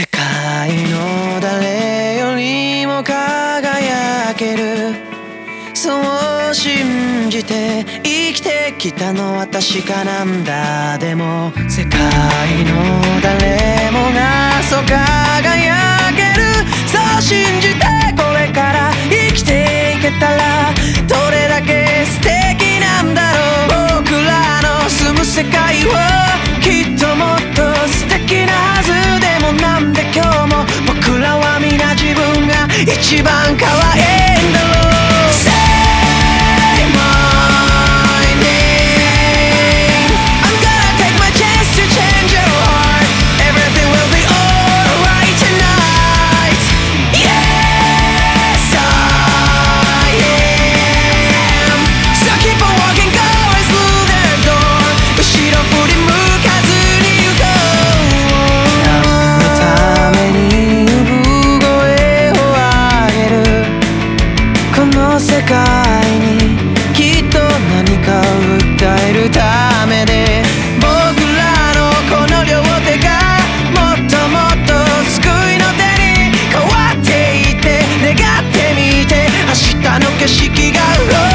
世界の誰よりも輝ける。そう信じて生きてきたのは確かなんだ。でも世界の誰もがそう輝ける。そう信じて一番可愛いんだ界にきっと何かを訴えるためで僕らのこの両手がもっともっと救いの手に変わっていって願ってみて明日の景色が